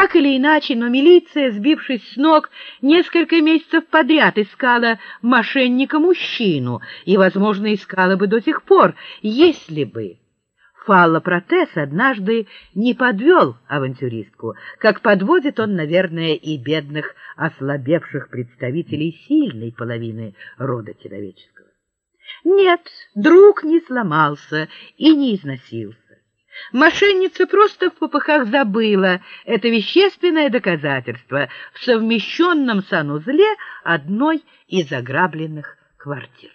Так или иначе, но милиция, сбившись с ног, несколько месяцев подряд искала мошенника-мужчину и, возможно, искала бы до сих пор, если бы фаллопротез однажды не подвел авантюристку, как подводит он, наверное, и бедных ослабевших представителей сильной половины рода человеческого. Нет, друг не сломался и не износился. Мошенница просто в попыхах забыла это вещественное доказательство в совмещенном санузле одной из ограбленных квартир.